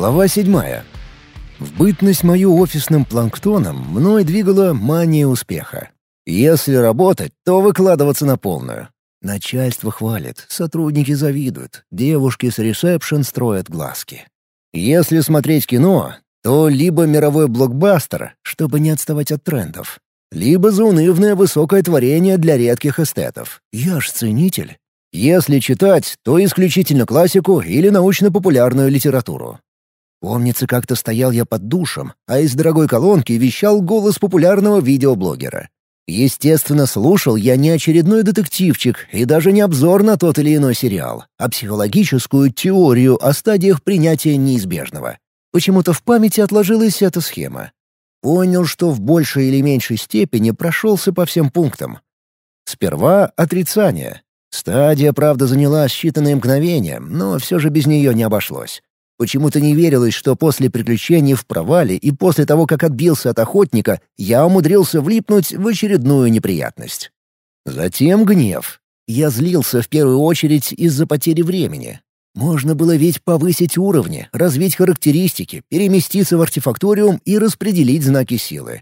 Глава седьмая. В бытность мою офисным планктоном мной двигала мания успеха. Если работать, то выкладываться на полную. Начальство хвалит, сотрудники завидуют, девушки с ресепшн строят глазки. Если смотреть кино, то либо мировой блокбастер, чтобы не отставать от трендов, либо заунывное высокое творение для редких эстетов. Я ж ценитель. Если читать, то исключительно классику или научно-популярную литературу. Помнится, как-то стоял я под душем, а из дорогой колонки вещал голос популярного видеоблогера. Естественно, слушал я не очередной детективчик и даже не обзор на тот или иной сериал, а психологическую теорию о стадиях принятия неизбежного. Почему-то в памяти отложилась эта схема. Понял, что в большей или меньшей степени прошелся по всем пунктам. Сперва отрицание. Стадия, правда, заняла считанные мгновения, но все же без нее не обошлось. Почему-то не верилось, что после приключений в провале и после того, как отбился от охотника, я умудрился влипнуть в очередную неприятность. Затем гнев. Я злился в первую очередь из-за потери времени. Можно было ведь повысить уровни, развить характеристики, переместиться в артефакториум и распределить знаки силы.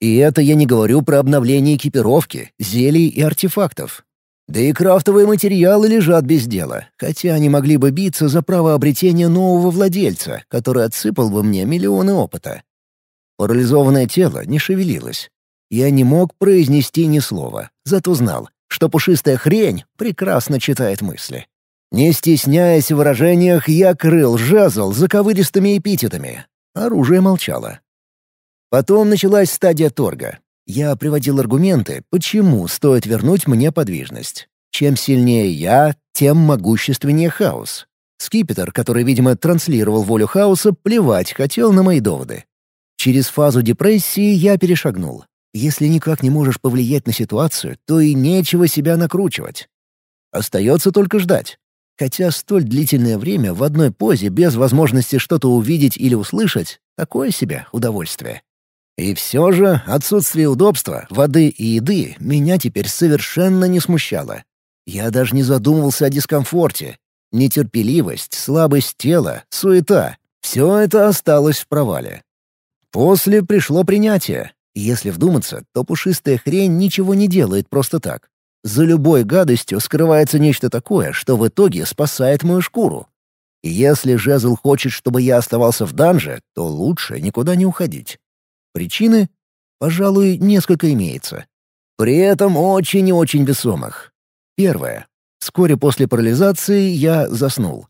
И это я не говорю про обновление экипировки, зелий и артефактов. Да и крафтовые материалы лежат без дела, хотя они могли бы биться за право обретения нового владельца, который отсыпал бы мне миллионы опыта. Парализованное тело не шевелилось. Я не мог произнести ни слова, зато знал, что пушистая хрень прекрасно читает мысли. Не стесняясь в выражениях, я крыл жезл заковыристыми эпитетами. Оружие молчало. Потом началась стадия торга. Я приводил аргументы, почему стоит вернуть мне подвижность. Чем сильнее я, тем могущественнее хаос. Скипетр, который, видимо, транслировал волю хаоса, плевать хотел на мои доводы. Через фазу депрессии я перешагнул. Если никак не можешь повлиять на ситуацию, то и нечего себя накручивать. Остается только ждать. Хотя столь длительное время в одной позе без возможности что-то увидеть или услышать — такое себе удовольствие. И все же отсутствие удобства, воды и еды меня теперь совершенно не смущало. Я даже не задумывался о дискомфорте. Нетерпеливость, слабость тела, суета — все это осталось в провале. После пришло принятие. Если вдуматься, то пушистая хрень ничего не делает просто так. За любой гадостью скрывается нечто такое, что в итоге спасает мою шкуру. Если жезл хочет, чтобы я оставался в данже, то лучше никуда не уходить. Причины, пожалуй, несколько имеется. При этом очень и очень весомых. Первое. Вскоре после парализации я заснул.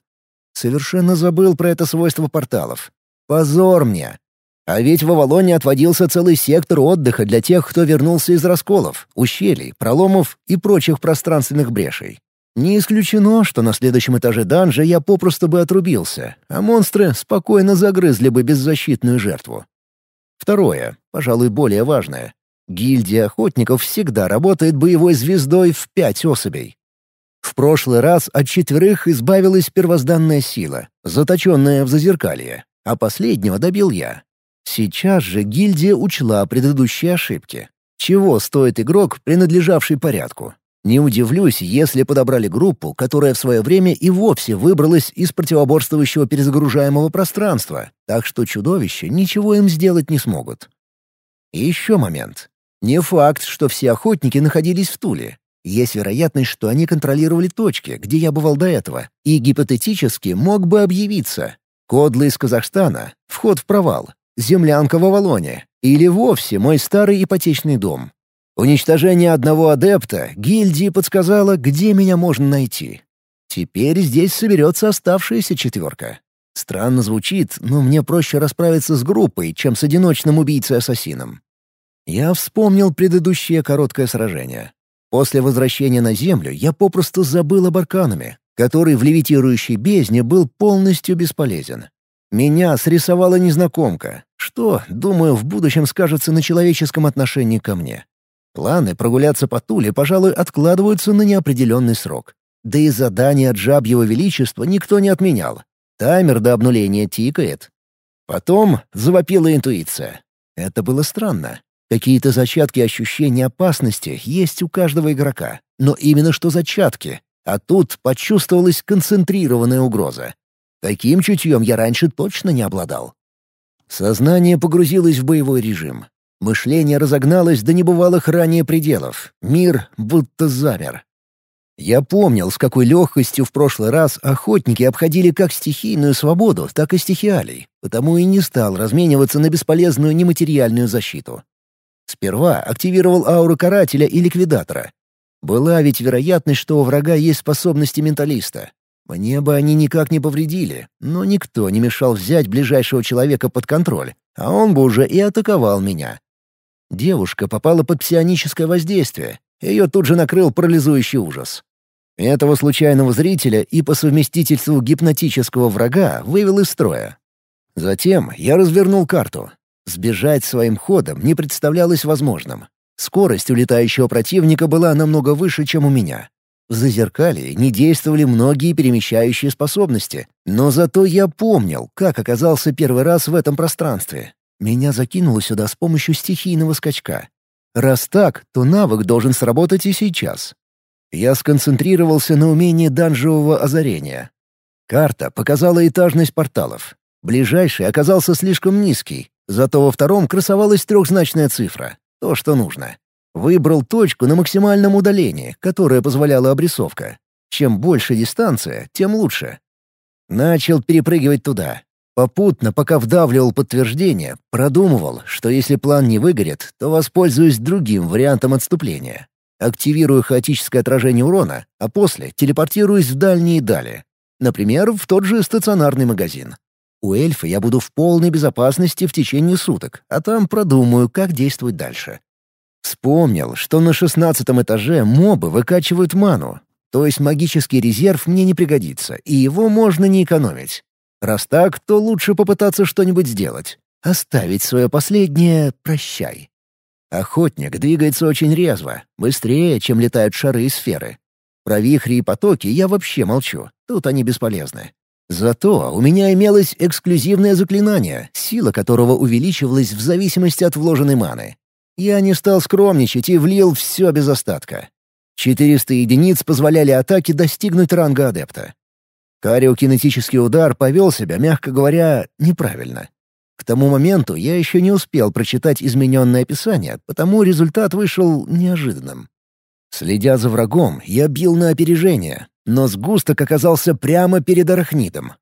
Совершенно забыл про это свойство порталов. Позор мне. А ведь в Авалоне отводился целый сектор отдыха для тех, кто вернулся из расколов, ущелий, проломов и прочих пространственных брешей. Не исключено, что на следующем этаже данжа я попросту бы отрубился, а монстры спокойно загрызли бы беззащитную жертву. Второе, пожалуй, более важное. Гильдия охотников всегда работает боевой звездой в пять особей. В прошлый раз от четверых избавилась первозданная сила, заточенная в зазеркалье, а последнего добил я. Сейчас же гильдия учла предыдущие ошибки. Чего стоит игрок, принадлежавший порядку? Не удивлюсь, если подобрали группу, которая в свое время и вовсе выбралась из противоборствующего перезагружаемого пространства, так что чудовища ничего им сделать не смогут. И еще момент. Не факт, что все охотники находились в Туле. Есть вероятность, что они контролировали точки, где я бывал до этого, и гипотетически мог бы объявиться. Кодлы из Казахстана, вход в провал, землянка в Авалоне или вовсе мой старый ипотечный дом. Уничтожение одного адепта гильдии подсказало, где меня можно найти. Теперь здесь соберется оставшаяся четверка. Странно звучит, но мне проще расправиться с группой, чем с одиночным убийцей-ассасином. Я вспомнил предыдущее короткое сражение. После возвращения на Землю я попросту забыл об аркануме, который в левитирующей бездне был полностью бесполезен. Меня срисовала незнакомка, что, думаю, в будущем скажется на человеческом отношении ко мне. Планы прогуляться по Туле, пожалуй, откладываются на неопределенный срок. Да и задание от жабьего величества никто не отменял. Таймер до обнуления тикает. Потом завопила интуиция. Это было странно. Какие-то зачатки ощущения опасности есть у каждого игрока. Но именно что зачатки. А тут почувствовалась концентрированная угроза. Таким чутьем я раньше точно не обладал. Сознание погрузилось в боевой режим. Мышление разогналось до небывалых ранее пределов. Мир будто замер. Я помнил, с какой легкостью в прошлый раз охотники обходили как стихийную свободу, так и стихиалей, потому и не стал размениваться на бесполезную нематериальную защиту. Сперва активировал ауру карателя и ликвидатора. Была ведь вероятность, что у врага есть способности менталиста. Мне бы они никак не повредили, но никто не мешал взять ближайшего человека под контроль, а он бы уже и атаковал меня. Девушка попала под псионическое воздействие. Ее тут же накрыл парализующий ужас. Этого случайного зрителя и по совместительству гипнотического врага вывел из строя. Затем я развернул карту. Сбежать своим ходом не представлялось возможным. Скорость улетающего противника была намного выше, чем у меня. В зазеркалье не действовали многие перемещающие способности, но зато я помнил, как оказался первый раз в этом пространстве. Меня закинуло сюда с помощью стихийного скачка. Раз так, то навык должен сработать и сейчас. Я сконцентрировался на умении данжевого озарения. Карта показала этажность порталов. Ближайший оказался слишком низкий, зато во втором красовалась трехзначная цифра. То, что нужно. Выбрал точку на максимальном удалении, которая позволяла обрисовка. Чем больше дистанция, тем лучше. Начал перепрыгивать туда. Попутно, пока вдавливал подтверждение, продумывал, что если план не выгорит, то воспользуюсь другим вариантом отступления. Активирую хаотическое отражение урона, а после телепортируюсь в дальние дали. Например, в тот же стационарный магазин. У эльфа я буду в полной безопасности в течение суток, а там продумаю, как действовать дальше. Вспомнил, что на шестнадцатом этаже мобы выкачивают ману, то есть магический резерв мне не пригодится, и его можно не экономить. Раз так, то лучше попытаться что-нибудь сделать. Оставить свое последнее «прощай». Охотник двигается очень резво, быстрее, чем летают шары и сферы. Про вихри и потоки я вообще молчу, тут они бесполезны. Зато у меня имелось эксклюзивное заклинание, сила которого увеличивалась в зависимости от вложенной маны. Я не стал скромничать и влил все без остатка. 400 единиц позволяли атаке достигнуть ранга адепта. Кариокинетический удар повел себя, мягко говоря, неправильно. К тому моменту я еще не успел прочитать измененное описание, потому результат вышел неожиданным. Следя за врагом, я бил на опережение, но сгусток оказался прямо перед арахнитом.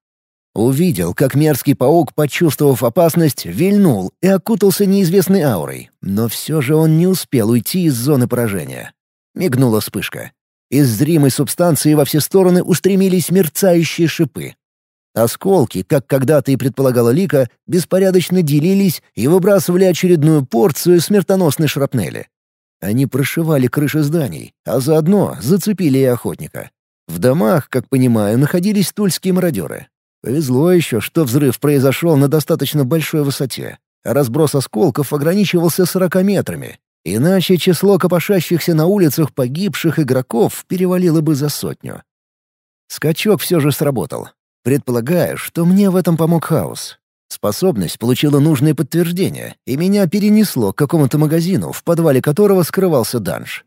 Увидел, как мерзкий паук, почувствовав опасность, вильнул и окутался неизвестной аурой, но все же он не успел уйти из зоны поражения. Мигнула вспышка. Из зримой субстанции во все стороны устремились мерцающие шипы. Осколки, как когда-то и предполагала Лика, беспорядочно делились и выбрасывали очередную порцию смертоносной шрапнели. Они прошивали крыши зданий, а заодно зацепили и охотника. В домах, как понимаю, находились тульские мародеры. Повезло еще, что взрыв произошел на достаточно большой высоте, а разброс осколков ограничивался 40 метрами. Иначе число копошащихся на улицах погибших игроков перевалило бы за сотню. Скачок все же сработал. Предполагаю, что мне в этом помог хаос. Способность получила нужное подтверждение, и меня перенесло к какому-то магазину, в подвале которого скрывался данж.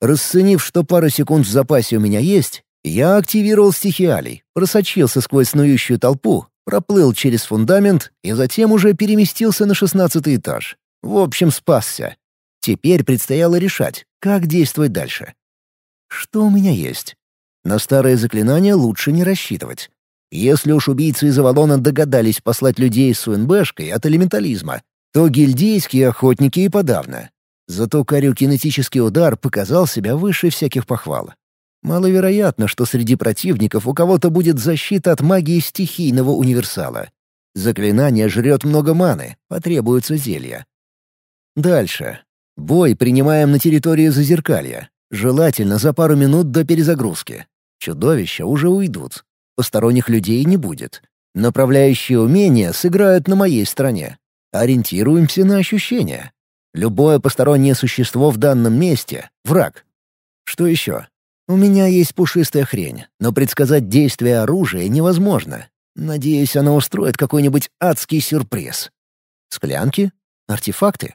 Расценив, что пара секунд в запасе у меня есть, я активировал стихиалий, просочился сквозь снующую толпу, проплыл через фундамент и затем уже переместился на шестнадцатый этаж. В общем, спасся. Теперь предстояло решать, как действовать дальше. Что у меня есть? На старые заклинания лучше не рассчитывать. Если уж убийцы из Авалона догадались послать людей с УНБшкой от элементализма, то гильдейские охотники и подавно. Зато кариокинетический удар показал себя выше всяких похвал. Маловероятно, что среди противников у кого-то будет защита от магии стихийного универсала. Заклинание жрет много маны, потребуются зелья. Дальше. Бой принимаем на территории Зазеркалья. Желательно за пару минут до перезагрузки. Чудовища уже уйдут. Посторонних людей не будет. Направляющие умения сыграют на моей стороне. Ориентируемся на ощущения. Любое постороннее существо в данном месте — враг. Что еще? У меня есть пушистая хрень, но предсказать действие оружия невозможно. Надеюсь, она устроит какой-нибудь адский сюрприз. Склянки? Артефакты?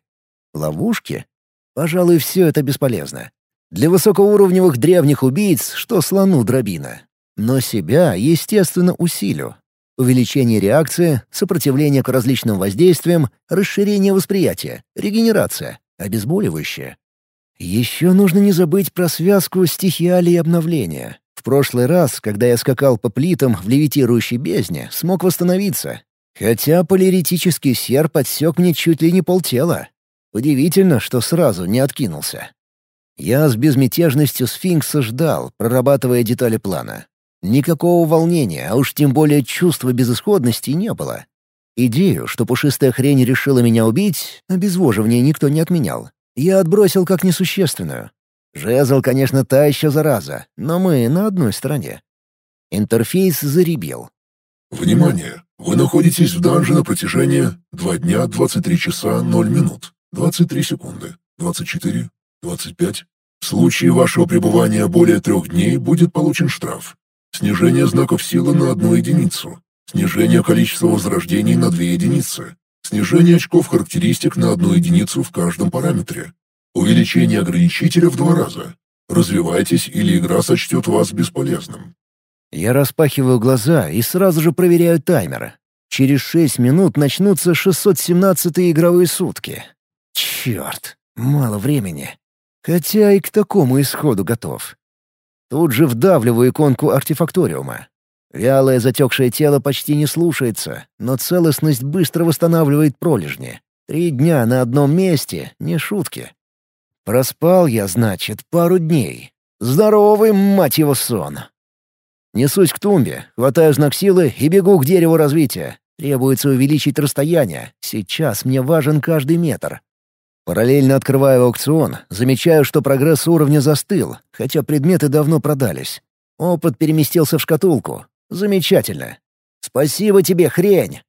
Ловушки? Пожалуй, все это бесполезно. Для высокоуровневых древних убийц, что слону дробина. Но себя, естественно, усилю. увеличение реакции, сопротивление к различным воздействиям, расширение восприятия, регенерация, обезболивающее. Еще нужно не забыть про связку стихиалии обновления. В прошлый раз, когда я скакал по плитам в левитирующей бездне, смог восстановиться. Хотя полиритический серп отсек мне чуть ли не полтела. Удивительно, что сразу не откинулся. Я с безмятежностью сфинкса ждал, прорабатывая детали плана. Никакого волнения, а уж тем более чувства безысходности не было. Идею, что пушистая хрень решила меня убить, обезвоживание никто не отменял. Я отбросил как несущественную. Жезл, конечно, та еще зараза, но мы на одной стороне. Интерфейс заребил. «Внимание! Вы находитесь в данже на протяжении 2 дня 23 часа 0 минут, 23 секунды, 24, 25. В случае вашего пребывания более трех дней будет получен штраф. Снижение знаков силы на одну единицу. Снижение количества возрождений на две единицы. Снижение очков характеристик на одну единицу в каждом параметре. Увеличение ограничителя в два раза. Развивайтесь, или игра сочтет вас бесполезным. Я распахиваю глаза и сразу же проверяю таймер. Через шесть минут начнутся 617-е игровые сутки. Черт, мало времени. Хотя и к такому исходу готов. Тут же вдавливаю иконку артефакториума. Вялое затекшее тело почти не слушается, но целостность быстро восстанавливает пролежни. Три дня на одном месте — не шутки. Проспал я, значит, пару дней. Здоровый, мать его, сон. Несусь к тумбе, хватаю знак силы и бегу к дереву развития. Требуется увеличить расстояние. Сейчас мне важен каждый метр. Параллельно открываю аукцион, замечаю, что прогресс уровня застыл, хотя предметы давно продались. Опыт переместился в шкатулку. Замечательно. Спасибо тебе, хрень.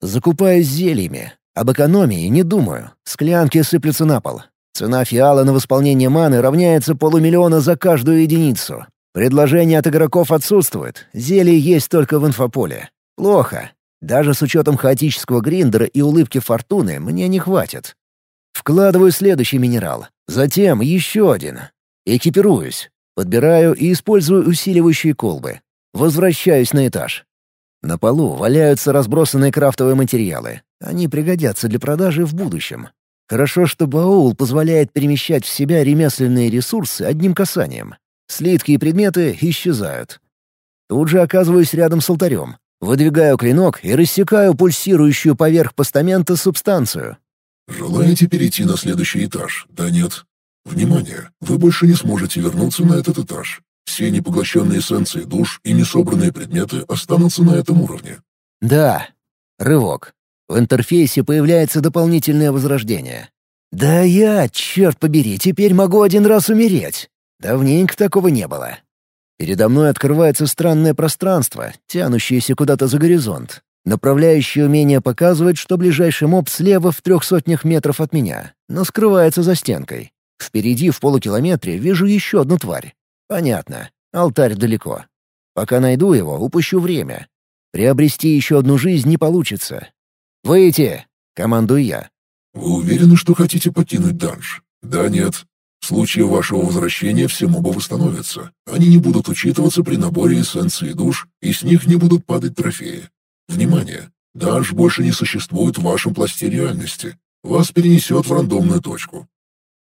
Закупаюсь зельями. Об экономии не думаю. Склянки сыплются на пол. Цена фиала на восполнение маны равняется полумиллиона за каждую единицу. Предложение от игроков отсутствует. Зелье есть только в инфополе. Плохо. Даже с учетом хаотического гриндера и улыбки фортуны мне не хватит. Вкладываю следующий минерал. Затем еще один. Экипируюсь. Подбираю и использую усиливающие колбы. Возвращаюсь на этаж. На полу валяются разбросанные крафтовые материалы. Они пригодятся для продажи в будущем. Хорошо, что баул позволяет перемещать в себя ремесленные ресурсы одним касанием. Слитки и предметы исчезают. Тут же оказываюсь рядом с алтарем. Выдвигаю клинок и рассекаю пульсирующую поверх постамента субстанцию. Желаете перейти на следующий этаж? Да нет. Внимание! Вы больше не сможете вернуться на этот этаж. Все непоглощенные эссенции душ и несобранные предметы останутся на этом уровне. Да. Рывок. В интерфейсе появляется дополнительное возрождение. Да я, черт побери, теперь могу один раз умереть. Давненько такого не было. Передо мной открывается странное пространство, тянущееся куда-то за горизонт. Направляющее умение показывает, что ближайший моб слева в трех сотнях метров от меня, но скрывается за стенкой. Впереди в полукилометре вижу еще одну тварь. Понятно, алтарь далеко. Пока найду его, упущу время. Приобрести еще одну жизнь не получится. «Выйти!» — командую я. «Вы уверены, что хотите покинуть данж?» «Да, нет. В случае вашего возвращения все мобы восстановятся. Они не будут учитываться при наборе эссенции душ, и с них не будут падать трофеи. Внимание! Данж больше не существует в вашем пласте реальности. Вас перенесет в рандомную точку.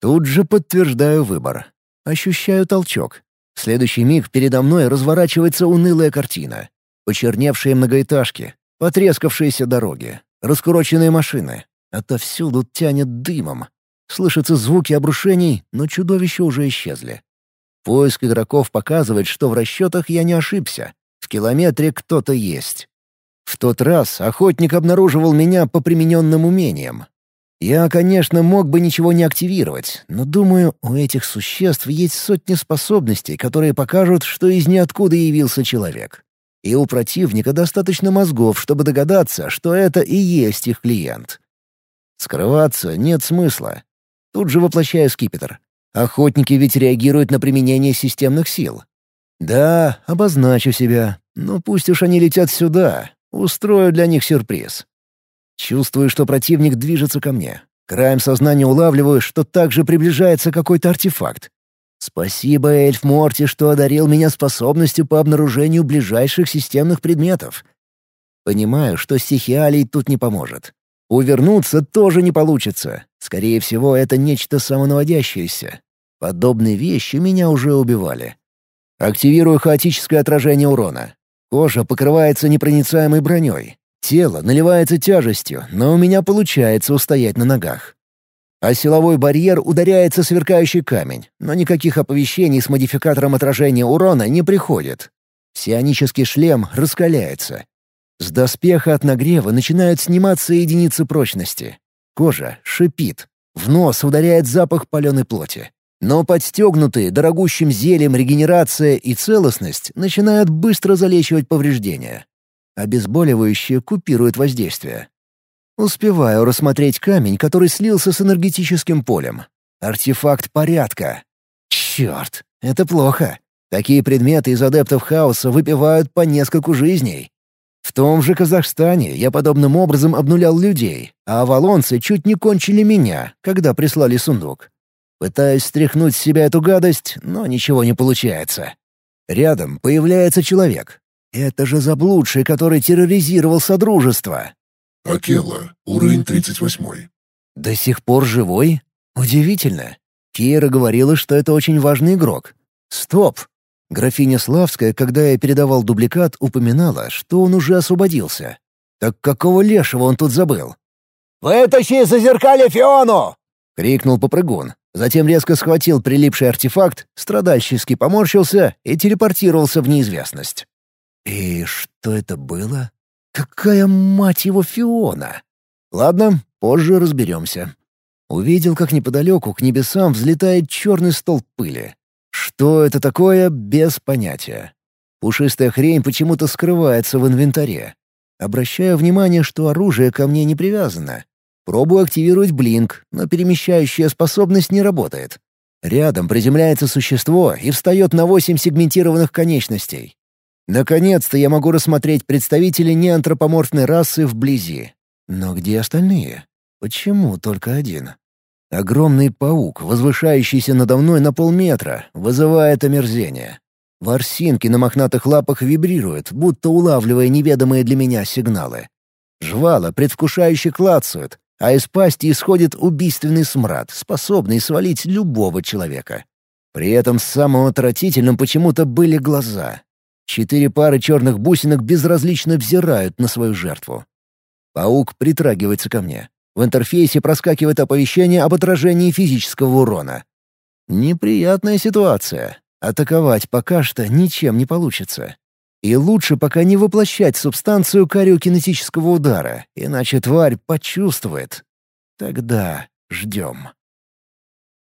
Тут же подтверждаю выбор. Ощущаю толчок. В следующий миг передо мной разворачивается унылая картина. Почерневшие многоэтажки, потрескавшиеся дороги, раскуроченные машины. Отовсюду тянет дымом. Слышатся звуки обрушений, но чудовища уже исчезли. Поиск игроков показывает, что в расчетах я не ошибся. В километре кто-то есть. В тот раз охотник обнаруживал меня по примененным умениям. Я, конечно, мог бы ничего не активировать, но, думаю, у этих существ есть сотни способностей, которые покажут, что из ниоткуда явился человек. И у противника достаточно мозгов, чтобы догадаться, что это и есть их клиент. Скрываться нет смысла. Тут же воплощаю скипетр. Охотники ведь реагируют на применение системных сил. Да, обозначу себя, но пусть уж они летят сюда, Устрою для них сюрприз. Чувствую, что противник движется ко мне. Краем сознания улавливаю, что также приближается какой-то артефакт. Спасибо, эльф Морти, что одарил меня способностью по обнаружению ближайших системных предметов. Понимаю, что стихиалий тут не поможет. Увернуться тоже не получится. Скорее всего, это нечто самонаводящееся. Подобные вещи меня уже убивали. Активирую хаотическое отражение урона. Кожа покрывается непроницаемой броней. Тело наливается тяжестью, но у меня получается устоять на ногах. А силовой барьер ударяется сверкающий камень, но никаких оповещений с модификатором отражения урона не приходит. Псионический шлем раскаляется. С доспеха от нагрева начинают сниматься единицы прочности. Кожа шипит. В нос ударяет запах паленой плоти. Но подстегнутые дорогущим зельем регенерация и целостность начинают быстро залечивать повреждения. Обезболивающее купирует воздействие. Успеваю рассмотреть камень, который слился с энергетическим полем. Артефакт порядка. Черт, это плохо. Такие предметы из адептов хаоса выпивают по нескольку жизней. В том же Казахстане я подобным образом обнулял людей, а авалонцы чуть не кончили меня, когда прислали сундук. Пытаюсь стряхнуть с себя эту гадость, но ничего не получается. Рядом появляется человек. Это же заблудший, который терроризировал Содружество. Акела, уровень 38. До сих пор живой? Удивительно. Кира говорила, что это очень важный игрок. Стоп! Графиня Славская, когда я передавал дубликат, упоминала, что он уже освободился. Так какого лешего он тут забыл? «Вытащи из зазеркалья Фиону!» — крикнул попрыгун. Затем резко схватил прилипший артефакт, страдальчески поморщился и телепортировался в неизвестность. И что это было? Какая, мать его, Фиона? Ладно, позже разберемся. Увидел, как неподалеку к небесам взлетает черный столб пыли. Что это такое, без понятия. Пушистая хрень почему-то скрывается в инвентаре. Обращаю внимание, что оружие ко мне не привязано, Пробую активировать блинк, но перемещающая способность не работает. Рядом приземляется существо и встает на восемь сегментированных конечностей. Наконец-то я могу рассмотреть представителей неантропоморфной расы вблизи. Но где остальные? Почему только один? Огромный паук, возвышающийся надо мной на полметра, вызывает омерзение. Ворсинки на мохнатых лапах вибрируют, будто улавливая неведомые для меня сигналы. Жвала предвкушающе клацают, а из пасти исходит убийственный смрад, способный свалить любого человека. При этом самым отвратительным почему-то были глаза. Четыре пары черных бусинок безразлично взирают на свою жертву. Паук притрагивается ко мне. В интерфейсе проскакивает оповещение об отражении физического урона. Неприятная ситуация. Атаковать пока что ничем не получится. И лучше пока не воплощать субстанцию кариокинетического удара, иначе тварь почувствует. Тогда ждем.